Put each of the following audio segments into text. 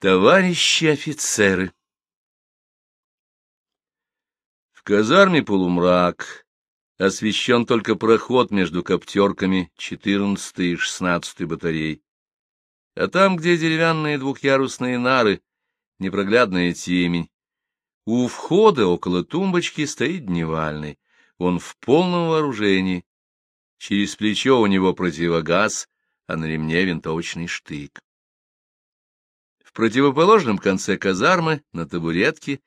Товарищи офицеры! В казарме полумрак, освещен только проход между коптерками 14 и 16 батарей. А там, где деревянные двухъярусные нары, непроглядная темень, у входа около тумбочки стоит дневальный. Он в полном вооружении. Через плечо у него противогаз, а на ремне винтовочный штык. В противоположном конце казармы, на табуретке,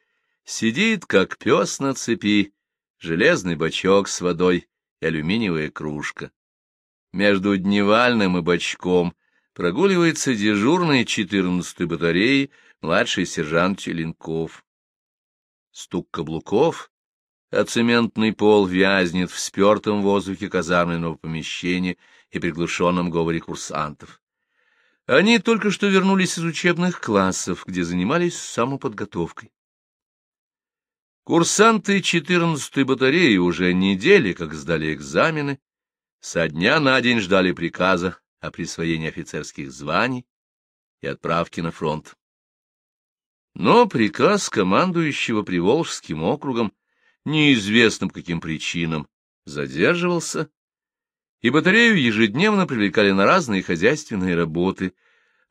сидит, как пес на цепи, железный бачок с водой и алюминиевая кружка. Между дневальным и бачком прогуливается дежурный 14-й батареи младший сержант Челенков. Стук каблуков, а цементный пол вязнет в спертом воздухе казарменного помещения и приглушенном говоре курсантов. Они только что вернулись из учебных классов, где занимались самоподготовкой. Курсанты 14-й батареи уже недели, как сдали экзамены, со дня на день ждали приказа о присвоении офицерских званий и отправке на фронт. Но приказ командующего Приволжским округом неизвестным каким причинам задерживался и батарею ежедневно привлекали на разные хозяйственные работы,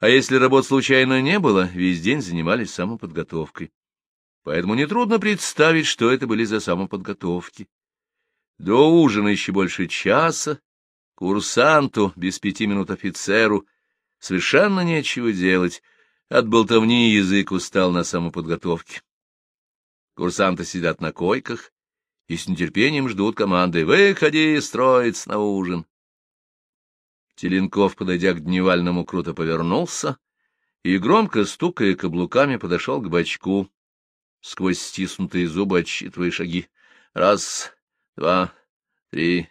а если работ случайно не было, весь день занимались самоподготовкой. Поэтому нетрудно представить, что это были за самоподготовки. До ужина еще больше часа, курсанту, без пяти минут офицеру, совершенно нечего делать, от болтовни язык устал на самоподготовке. Курсанты сидят на койках, и с нетерпением ждут команды «Выходи, строить на ужин!». Теленков, подойдя к дневальному, круто повернулся и, громко стукая каблуками, подошел к бачку, сквозь стиснутые зубы отсчитывая шаги. Раз, два, три,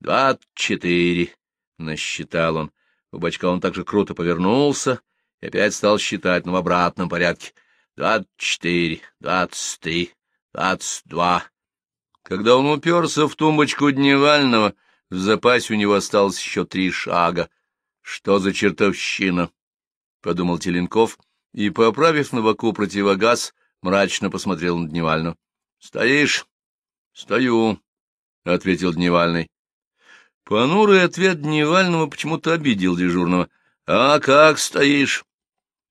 два, четыре, — насчитал он. У бачка он также круто повернулся и опять стал считать, но в обратном порядке. Двадцать четыре, двадцать три, двадцать два. Когда он уперся в тумбочку дневального, в запасе у него осталось еще три шага. Что за чертовщина? — подумал Теленков и, поправив на боку противогаз, мрачно посмотрел на Дневального. — Стоишь? — Стою, — ответил Дневальный. Понурый ответ Дневального почему-то обидел дежурного. — А как стоишь?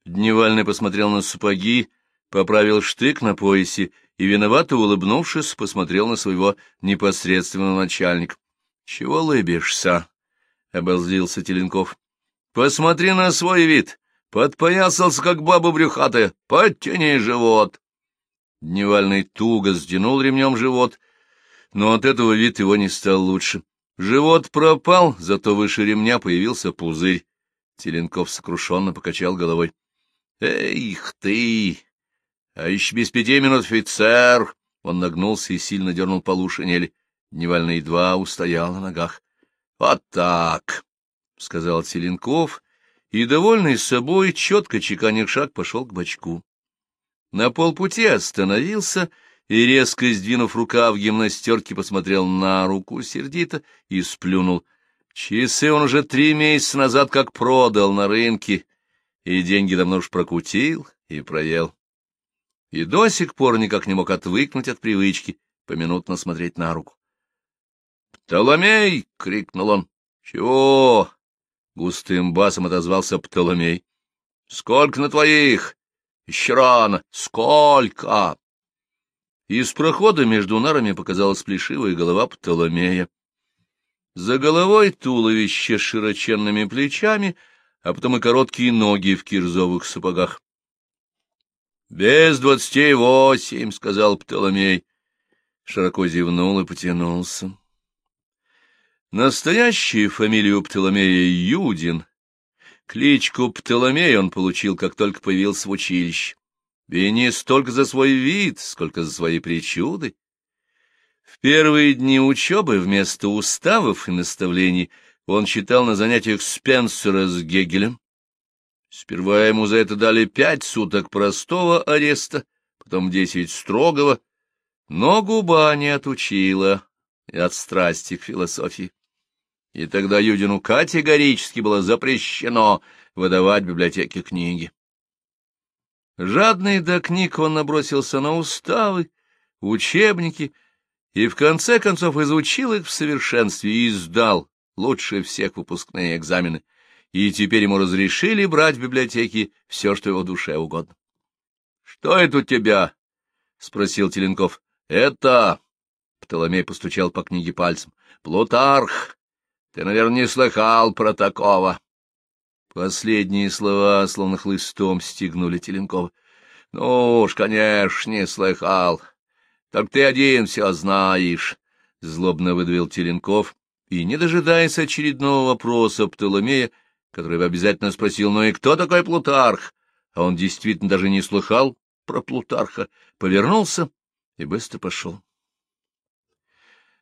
Дневальный посмотрел на сапоги, поправил штык на поясе и, виновато улыбнувшись, посмотрел на своего непосредственного начальника. — Чего лыбишься? — обозлился Теленков. — Посмотри на свой вид. Подпоясался, как баба брюхатая. Подтяни живот. Дневальный туго сдянул ремнем живот, но от этого вид его не стал лучше. Живот пропал, зато выше ремня появился пузырь. Теленков сокрушенно покачал головой. — Эх ты! А еще без пяти минут офицер! Он нагнулся и сильно дернул полу шинели. Дневальный едва устоял на ногах. — Вот так! — сказал Селенков, и, довольный собой, четко чеканя шаг, пошел к бачку. На полпути остановился и, резко сдвинув рукав гимнастерки, посмотрел на руку сердито и сплюнул. Часы он уже три месяца назад как продал на рынке, и деньги давно уж прокутил и проел и до сих пор никак не мог отвыкнуть от привычки поминутно смотреть на руку. «Птоломей!» — крикнул он. «Чего?» — густым басом отозвался Птоломей. «Сколько на твоих?» «Еще рано! Сколько?» Из прохода между нарами показалась плешивая голова Птоломея. За головой туловище с широченными плечами, а потом и короткие ноги в кирзовых сапогах. — Без двадцати восемь, — сказал Птоломей. Широко зевнул и потянулся. Настоящую фамилию Птоломея Юдин. Кличку Птоломей он получил, как только появился в училище. И не столько за свой вид, сколько за свои причуды. В первые дни учебы вместо уставов и наставлений он читал на занятиях Спенсера с Гегелем, Сперва ему за это дали пять суток простого ареста, потом десять строгого, но губа не отучила от страсти к философии. И тогда Юдину категорически было запрещено выдавать в библиотеке книги. Жадный до книг он набросился на уставы, учебники и в конце концов изучил их в совершенстве и сдал лучше всех выпускные экзамены, и теперь ему разрешили брать в библиотеке все, что его душе угодно. — Что это у тебя? — спросил Теленков. — Это... — Птоломей постучал по книге пальцем. — Плутарх! Ты, наверное, не слыхал про такого. Последние слова, словно хлыстом, стегнули Теленкова. — Ну уж, конечно, не слыхал. Так ты один все знаешь, — злобно выдавил Теленков, и, не дожидаясь очередного вопроса Птоломея, который бы обязательно спросил, ну и кто такой Плутарх? А он действительно даже не слыхал про Плутарха, повернулся и быстро пошел.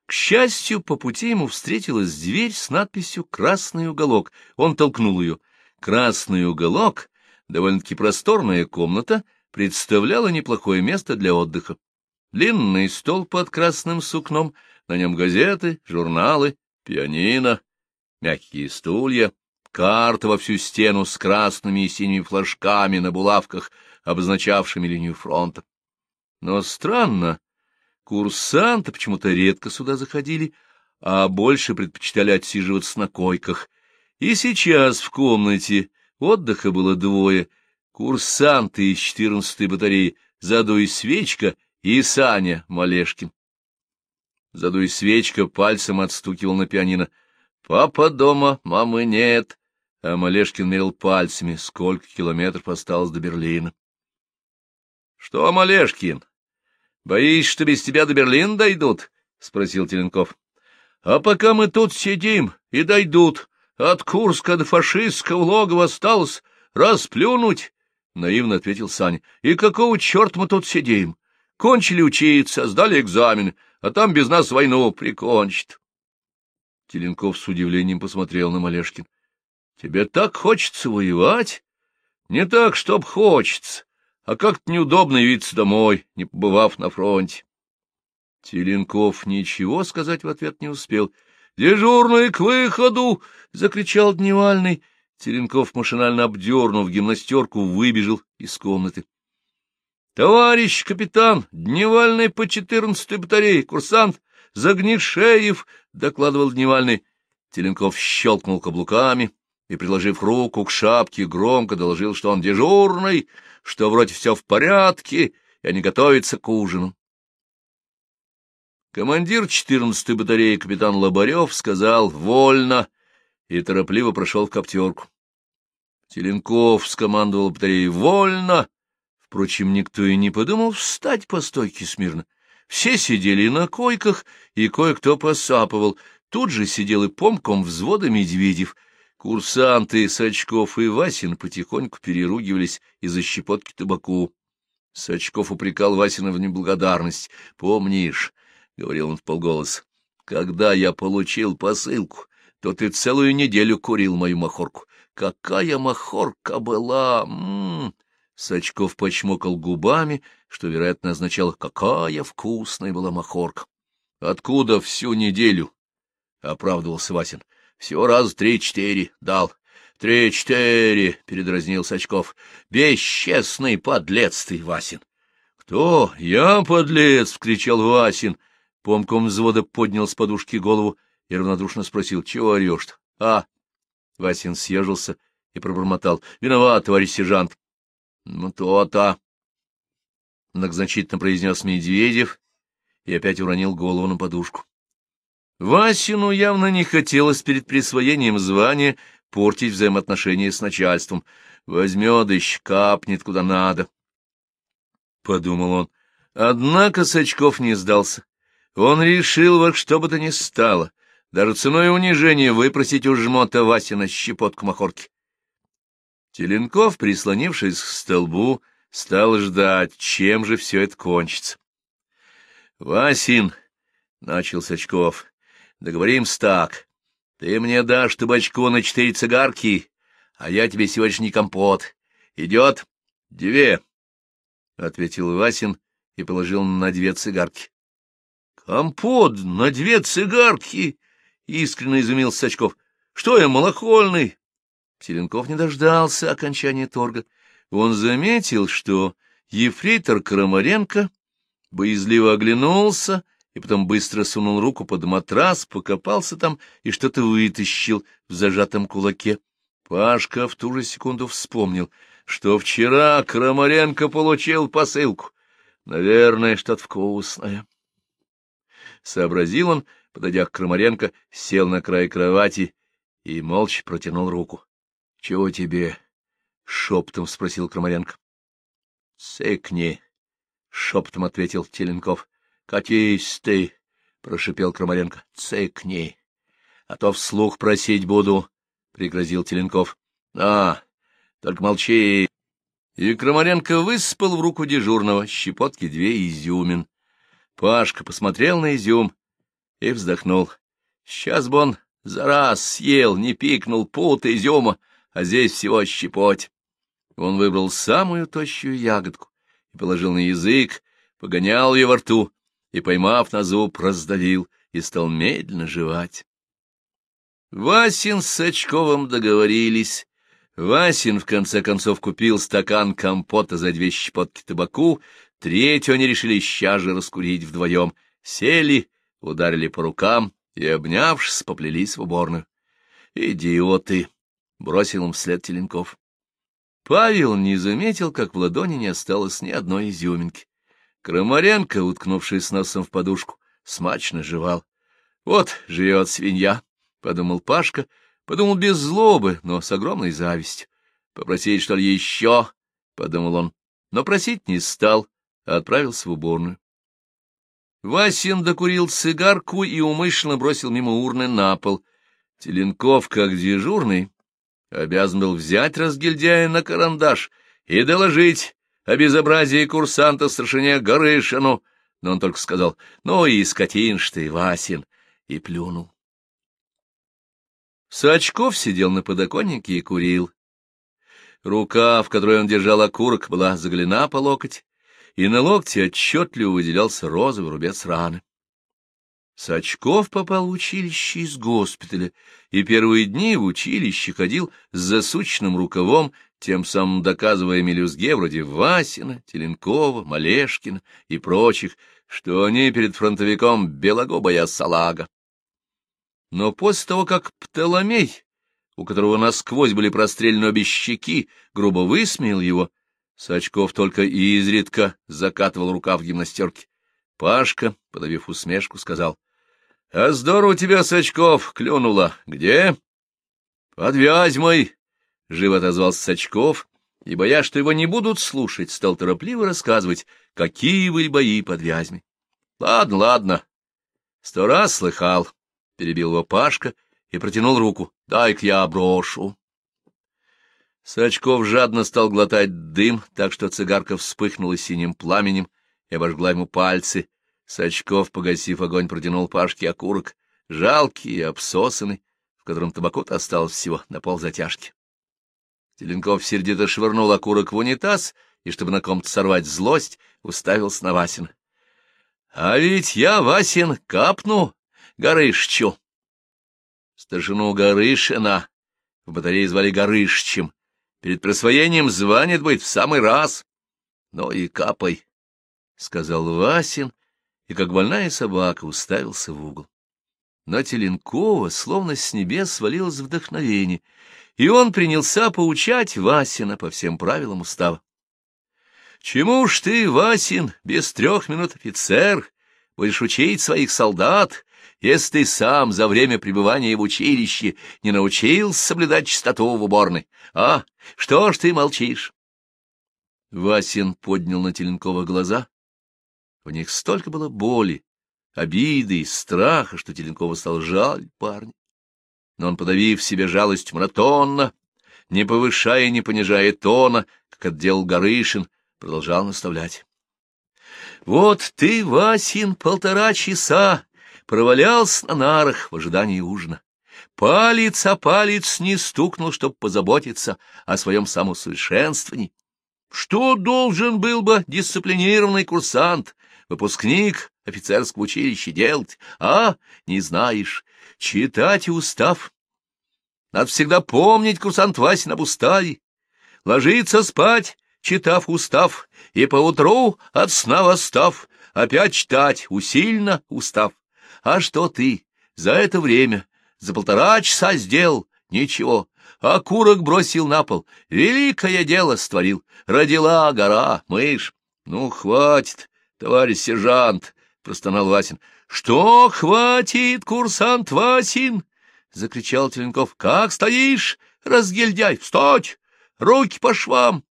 К счастью, по пути ему встретилась дверь с надписью «Красный уголок». Он толкнул ее. Красный уголок, довольно-таки просторная комната, представляла неплохое место для отдыха. Длинный стол под красным сукном, на нем газеты, журналы, пианино, мягкие стулья, карта во всю стену с красными и синими флажками на булавках, обозначавшими линию фронта. Но странно, курсанты почему-то редко сюда заходили, а больше предпочитали отсиживаться на койках. И сейчас в комнате отдыха было двое — курсанты из 14-й батареи Задуй Свечка и Саня Малешкин. Задуй Свечка пальцем отстукивал на пианино. «Папа дома, мамы нет!» А Малешкин мерил пальцами, сколько километров осталось до Берлина. — Что, Малешкин, боишься, что без тебя до Берлина дойдут? — спросил Теленков. — А пока мы тут сидим, и дойдут. От Курска до фашистского логова осталось расплюнуть, — наивно ответил Саня. — И какого черта мы тут сидим? Кончили учиться, сдали экзамены, а там без нас войну прикончат. Теленков с удивлением посмотрел на Малешкин. — Тебе так хочется воевать? Не так, чтоб хочется, а как-то неудобно явиться домой, не побывав на фронте. Теленков ничего сказать в ответ не успел. — Дежурный к выходу! — закричал Дневальный. Теленков, машинально обдернув гимнастерку, выбежал из комнаты. — Товарищ капитан, Дневальный по четырнадцатой батарее, курсант Загнишеев! — докладывал Дневальный. Теленков щелкнул каблуками и, приложив руку к шапке, громко доложил, что он дежурный, что вроде все в порядке, и они готовятся к ужину. Командир 14-й батареи капитан Лобарев сказал «Вольно!» и торопливо прошел в коптерку. Теленков скомандовал батареей «Вольно!» Впрочем, никто и не подумал встать по стойке смирно. Все сидели на койках, и кое-кто посапывал. Тут же сидел и помком взвода Медведев. Курсанты Сачков и Васин потихоньку переругивались из-за щепотки табаку. Сачков упрекал Васина в неблагодарность. — Помнишь, — говорил он в полголоса, — когда я получил посылку, то ты целую неделю курил мою махорку. Какая махорка была! М -м -м. Сачков почмокал губами, что, вероятно, означало, какая вкусная была махорка. — Откуда всю неделю? — оправдывался Васин. — Всего раз три-четыре дал. — Три-четыре, — передразнил Сачков. — Бесчестный подлец ты, Васин. — Кто? Я подлец! — вскричал Васин. Помком взвода поднял с подушки голову и равнодушно спросил, — чего орешь-то? — А? Васин съежился и пробормотал. — Виноват, товарищ сержант. — Ну, то-то, — многозначительно произнес Медведев и опять уронил голову на подушку. Васину явно не хотелось перед присвоением звания портить взаимоотношения с начальством. Возьмет и капнет куда надо. Подумал он. Однако Сачков не сдался. Он решил во что бы то ни стало, даже ценой унижения выпросить у жмота Васина щепотку махорки. Теленков, прислонившись к столбу, стал ждать, чем же все это кончится. — Васин, — начал Сачков, — договоримся так. Ты мне дашь табачку на четыре цигарки, а я тебе сегодняшний компот. Идет? — Две, — ответил Васин и положил на две цигарки. — Компот на две цигарки? — искренне изумился Сачков. — Что я, малохольный? Теленков не дождался окончания торга. он заметил, что ефрейтор Крамаренко боязливо оглянулся и потом быстро сунул руку под матрас, покопался там и что-то вытащил в зажатом кулаке. Пашка в ту же секунду вспомнил, что вчера Крамаренко получил посылку. Наверное, что-то вкусное. Сообразил он, подойдя к Крамаренко, сел на край кровати и молча протянул руку. — Чего тебе? — шепотом спросил Крамаренко. — Цыкни, — шепотом ответил Теленков. — Катись ты, — прошипел Крамаренко. — Цыкни, а то вслух просить буду, — пригрозил Теленков. — А, только молчи. И Крамаренко выспал в руку дежурного щепотки две изюмин. Пашка посмотрел на изюм и вздохнул. Сейчас бы он за раз съел, не пикнул пут изюма, а здесь всего щепоть. Он выбрал самую тощую ягодку и положил на язык, погонял ее во рту и, поймав на зуб, раздавил и стал медленно жевать. Васин с Сачковым договорились. Васин, в конце концов, купил стакан компота за две щепотки табаку, третью они решили сейчас же раскурить вдвоем. Сели, ударили по рукам и, обнявшись, поплелись в уборную. «Идиоты!» — бросил им вслед Теленков. Павел не заметил, как в ладони не осталось ни одной изюминки. Крамаренко, уткнувшись носом в подушку, смачно жевал. «Вот живет свинья», — подумал Пашка, подумал без злобы, но с огромной завистью. «Попросить, что ли, еще?» — подумал он, но просить не стал, а отправился в уборную. Васин докурил цигарку и умышленно бросил мимо урны на пол. Теленков, как дежурный, обязан был взять разгильдяя на карандаш и доложить о безобразии курсанта старшине Горышину, но он только сказал «Ну и скотинш ты, Васин!» и плюнул. Сачков сидел на подоконнике и курил. Рука, в которой он держал окурок, была заглена по локоть, и на локте отчетливо выделялся розовый рубец раны. Сачков попал в училище из госпиталя, и первые дни в училище ходил с засученным рукавом, тем самым доказывая мелюзге вроде Васина, Теленкова, Малешкина и прочих, что они перед фронтовиком белогобая салага. Но после того, как Птоломей, у которого насквозь были прострелены обе щеки, грубо высмеял его, Сачков только изредка закатывал рукав гимнастерки. Пашка, подавив усмешку, сказал, — А здорово тебя, Сачков, клюнуло. Где? — Под Вязьмой, — живо отозвался Сачков, и, боясь, что его не будут слушать, стал торопливо рассказывать, какие были бои под Вязьмой. — Ладно, ладно. Сто раз слыхал, — перебил его Пашка и протянул руку. — Дай-ка я брошу. Сачков жадно стал глотать дым, так что цигарка вспыхнула синим пламенем и обожгла ему пальцы. Сачков, погасив огонь, протянул Пашке окурок, жалкий и обсосанный, в котором табаку-то осталось всего на ползатяжки. Теленков сердито швырнул окурок в унитаз и, чтобы на ком-то сорвать злость, уставился на Васина. — А ведь я, Васин, капну Горышчу. Старшину Горышина в батарее звали Горышчем, Перед присвоением звания будет в самый раз. Ну и капай, — сказал Васин, и, как больная собака, уставился в угол. На Теленкова словно с небес свалилось вдохновение, и он принялся поучать Васина по всем правилам устава. — Чему ж ты, Васин, без трех минут офицер, будешь учить своих солдат, если ты сам за время пребывания в училище не научился соблюдать чистоту в уборной. А, что ж ты молчишь? Васин поднял на Теленкова глаза. В них столько было боли, обиды и страха, что Теленкова стал жаль парня. Но он, подавив себе жалость монотонно, не повышая и не понижая тона, как это делал Горышин, продолжал наставлять. — Вот ты, Васин, полтора часа провалялся на нарах в ожидании ужина. Палец о палец не стукнул, чтобы позаботиться о своем самосовершенствовании. Что должен был бы дисциплинированный курсант, выпускник офицерского училища делать, а? Не знаешь. Читать устав. Надо всегда помнить, курсант Васин, об уставе. Ложиться спать читав устав, и поутру от сна восстав, опять читать усильно устав. А что ты за это время, за полтора часа сделал? Ничего. А курок бросил на пол. Великое дело створил. Родила гора, мышь. Ну, хватит, товарищ сержант, — простонал Васин. — Что хватит, курсант Васин? — закричал Теленков. — Как стоишь, разгильдяй? Встать! Руки по швам!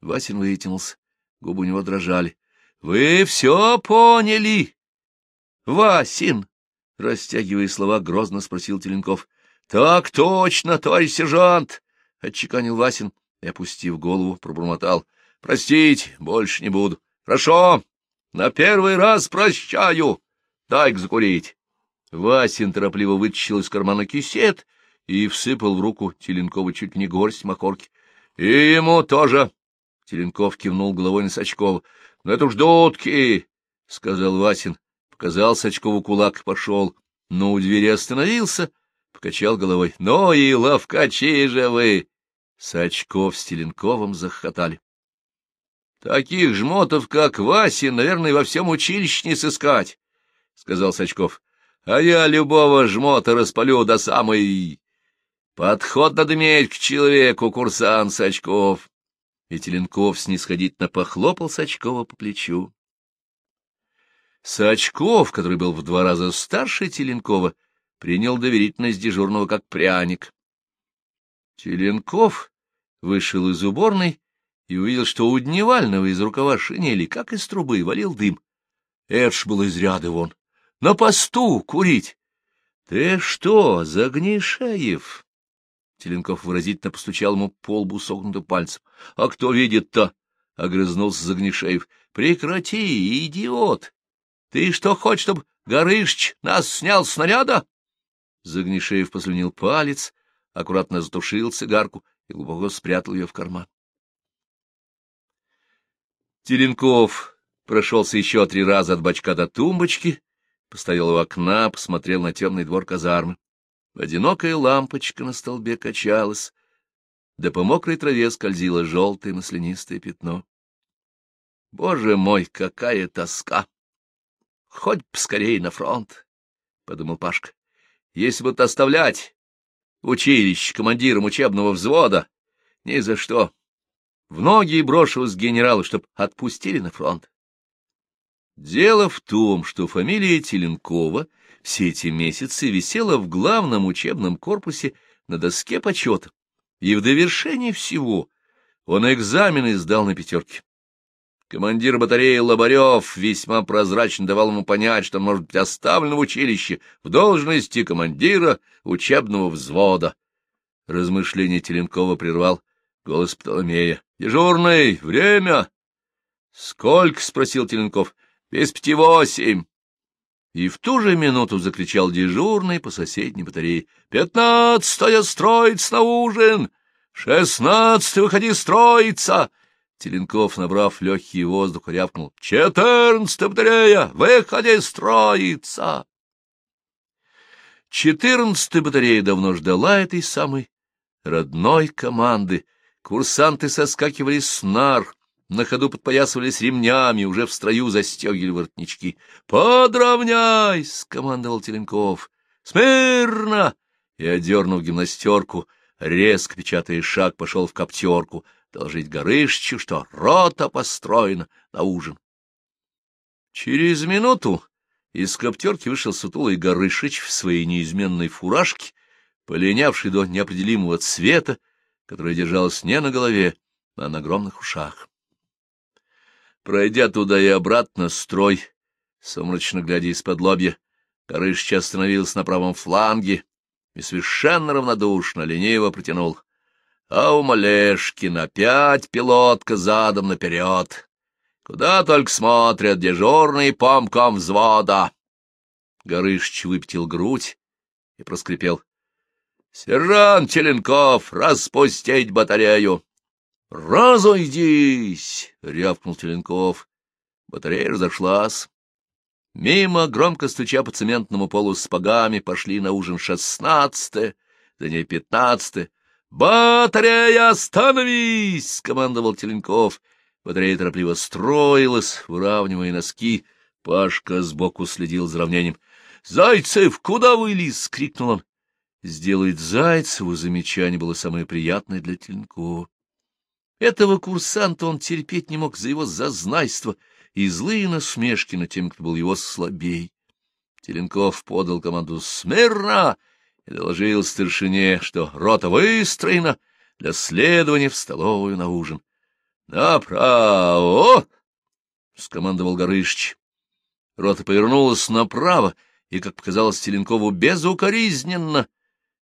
Васин вытянулся. Губы у него дрожали. — Вы все поняли? — Васин! — растягивая слова, грозно спросил Теленков. — Так точно, товарищ сержант! — отчеканил Васин и, опустив голову, пробормотал. — Простить больше не буду. — Хорошо, на первый раз прощаю. Дай-ка закурить. Васин торопливо вытащил из кармана кисет и всыпал в руку Теленкова чуть не горсть махорки. — И ему тоже! Теленков кивнул головой на Сачкова. — Ну это уж дудки! — сказал Васин. Показал Сачкову кулак и пошел. Но у двери остановился, покачал головой. — Ну и ловкачи же вы! Сачков с Теленковым захохотали. — Таких жмотов, как Васин, наверное, во всем училище не сыскать, — сказал Сачков. — А я любого жмота распалю до самой... Подход надо иметь к человеку, курсант Сачков и Теленков снисходительно похлопал Сачкова по плечу. Сачков, который был в два раза старше Теленкова, принял доверительность дежурного как пряник. Теленков вышел из уборной и увидел, что у Дневального из рукава шинели, как из трубы, валил дым. Эдж был из ряда вон. На посту курить. — Ты что, Загнишаев? Теленков выразительно постучал ему по лбу согнутым пальцем. — А кто видит-то? — огрызнулся Загнишеев. — Прекрати, идиот! Ты что хочешь, чтобы Горышч нас снял с снаряда? Загнишеев послюнил палец, аккуратно затушил цигарку и глубоко спрятал ее в карман. Теленков прошелся еще три раза от бачка до тумбочки, постоял у окна, посмотрел на темный двор казармы. Одинокая лампочка на столбе качалась, да по мокрой траве скользило желтое маслянистое пятно. Боже мой, какая тоска! Хоть поскорей на фронт, — подумал Пашка. Если бы оставлять училище командиром учебного взвода, ни за что. В ноги брошусь генералу, чтоб отпустили на фронт. Дело в том, что фамилия Теленкова — все эти месяцы висела в главном учебном корпусе на доске почета, и в довершении всего он экзамены сдал на пятерке. Командир батареи Лобарев весьма прозрачно давал ему понять, что он может быть оставлен в училище в должности командира учебного взвода. Размышление Теленкова прервал голос Птоломея. — Дежурный, время! — Сколько? — спросил Теленков. — Без пяти восемь. И в ту же минуту закричал дежурный по соседней батарее. «Пятнадцатая строится на ужин! Шестнадцатый выходи строиться!» Теленков, набрав легкий воздух, рявкнул. «Четырнадцатая батарея! Выходи строиться!» Четырнадцатая батарея давно ждала этой самой родной команды. Курсанты соскакивали с нар, на ходу подпоясывались ремнями, уже в строю застегивали воротнички. «Подровняй!» — скомандовал Теленков. «Смирно!» И, одернув гимнастерку, резко печатая шаг, пошел в коптерку, доложить Горышчу, что рота построена на ужин. Через минуту из коптерки вышел сутулый Горышич в своей неизменной фуражке, полинявший до неопределимого цвета, которая держалась не на голове, а на огромных ушах. Пройдя туда и обратно, строй, сумрачно глядя из-под лобья, Корыш остановился на правом фланге и совершенно равнодушно, лениво протянул. А у Малешкин опять пилотка задом наперед. Куда только смотрят дежурные помком взвода. Горыш выпятил грудь и проскрипел. — Сержант Теленков, распустить батарею! — Разойдись! — рявкнул Теленков. Батарея разошлась. Мимо, громко стуча по цементному полу с погами, пошли на ужин шестнадцатое, за ней пятнадцатое. — Батарея, остановись! — скомандовал Теленков Батарея торопливо строилась, выравнивая носки. Пашка сбоку следил за равнением. — Зайцев, куда вылез? — крикнул он. Сделать Зайцеву замечание было самое приятное для Теленкова. Этого курсанта он терпеть не мог за его зазнайство и злые насмешки над тем, кто был его слабей. Теленков подал команду «Смирно!» и доложил старшине, что рота выстроена для следования в столовую на ужин. «Направо!» — скомандовал Горыщич. Рота повернулась направо, и, как показалось Теленкову, безукоризненно.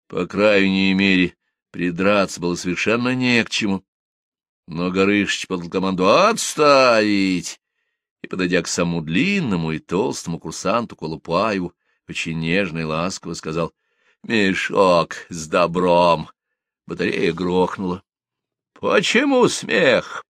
По крайней мере, придраться было совершенно не к чему. Но Горыщич подал команду «Отставить!» и, подойдя к самому длинному и толстому курсанту Колупаеву, очень нежно и ласково сказал «Мешок с добром!» Батарея грохнула. «Почему смех?»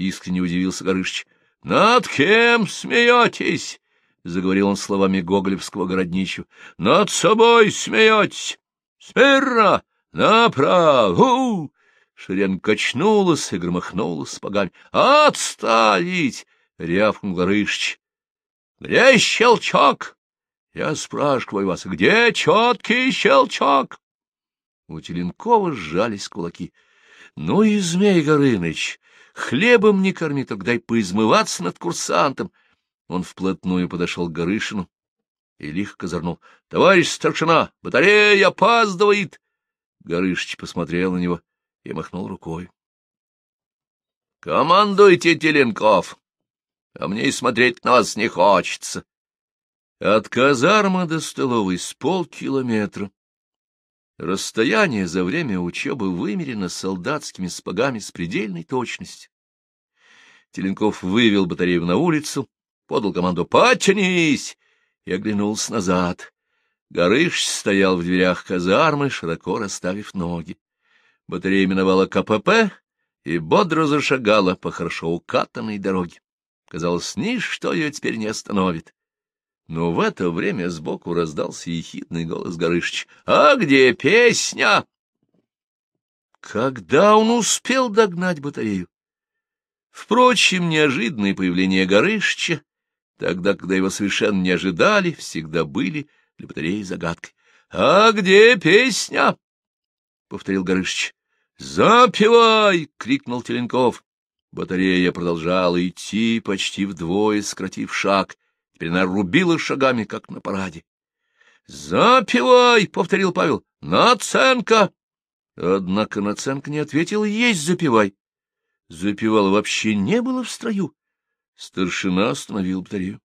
искренне удивился Горыш. — Над кем смеетесь? — заговорил он словами гоголевского городничего. — Над собой смеетесь! Смирно! Направо! Шерен качнулась и громыхнула сапогами. — Отставить! — рявкнул Горыш. — Где щелчок? Я спрашиваю вас, где четкий щелчок? У Теленкова сжались кулаки. — Ну и Змей Горыныч! Хлебом не корми, только дай поизмываться над курсантом. Он вплотную подошел к Горышину и лихо козырнул. — Товарищ старшина, батарея опаздывает! Горышич посмотрел на него и махнул рукой. — Командуйте, Теленков! А мне и смотреть на вас не хочется. От казармы до столовой с полкилометра. Расстояние за время учебы вымерено солдатскими спагами с предельной точностью. Теленков вывел батарею на улицу, подал команду «Потянись!» И оглянулся назад. Горыш стоял в дверях казармы, широко расставив ноги. Батарея миновала КПП и бодро зашагала по хорошо укатанной дороге. Казалось, ничто ее теперь не остановит. Но в это время сбоку раздался ехидный голос Горышич. — А где песня? Когда он успел догнать батарею? Впрочем, неожиданное появление Горышича, тогда, когда его совершенно не ожидали, всегда были для батареи загадкой. — А где песня? — повторил Горышич. — Запивай! — крикнул Теленков. Батарея продолжала идти, почти вдвое сократив шаг — Теперь она рубила шагами, как на параде. «Запивай!» — повторил Павел. «Наценка!» Однако Наценка не ответил «Есть запивай!» Запивала вообще не было в строю. Старшина остановил батарею.